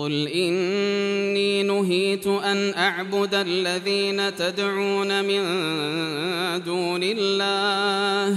قل إني نهيت أن أعبد الذين تدعون من دون الله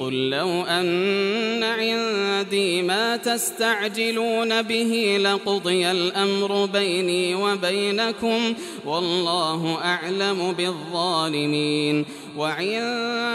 قل لو أن عندي ما تستعجلون به لقضي الأمر بيني وبينكم والله أعلم بالظالمين.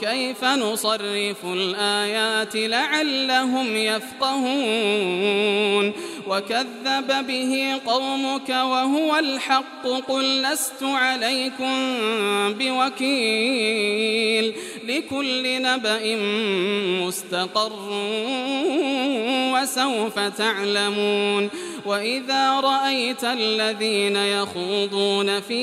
كيف نصرف الآيات لعلهم يفقهون. وكذب به قومك وهو الحق قل لست عليكم بوكيل. لكل نبأ مستقر وسوف تعلمون. وإذا رأيت الذين يخوضون في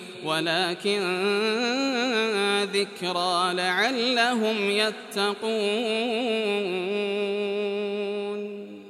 ولكن ذكرى لعلهم يتقون.